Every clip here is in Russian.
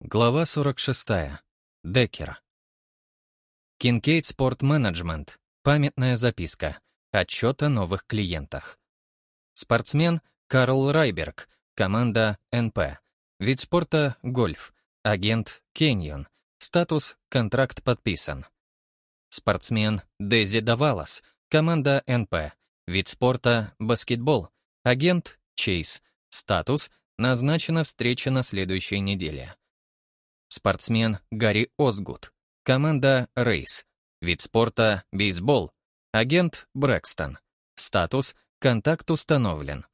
Глава 46. Деккер. Кинкейд Спорт Менеджмент. Памятная записка. Отчет о новых клиентах. Спортсмен Карл Райберг. Команда НП. Вид спорта — гольф. Агент — Кеньон. Статус — контракт подписан. Спортсмен Дези Давалас. Команда НП. Вид спорта — баскетбол. Агент — Чейз. Статус — назначена встреча на следующей неделе. Спортсмен Гарри Озгуд. Команда Рейс. Вид спорта — бейсбол. Агент Брэкстон. Статус — контакт установлен.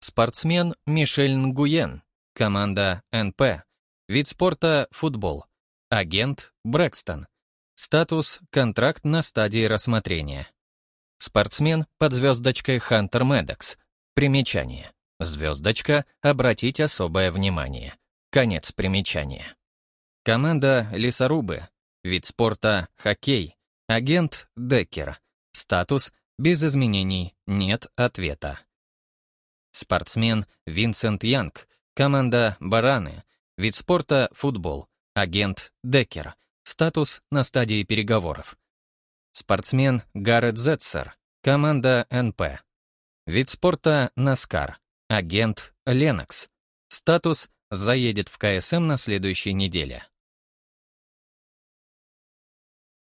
Спортсмен Мишель Нгуен. Команда НП. Вид спорта — футбол. Агент Брэкстон. Статус — контракт на стадии рассмотрения. Спортсмен под звездочкой Хантер Медекс. Примечание. Звездочка «Обратить особое внимание». Конец примечания. Команда «Лесорубы». Вид спорта «Хоккей». Агент «Деккер». Статус «Без изменений. Нет ответа». Спортсмен Винсент Янг. Команда «Бараны». Вид спорта «Футбол». Агент «Деккер». Статус «На стадии переговоров». Спортсмен Гаррет Зетсер. Команда «НП». Вид спорта «Наскар». Агент «Ленокс». Статус «Заедет в КСМ на следующей неделе».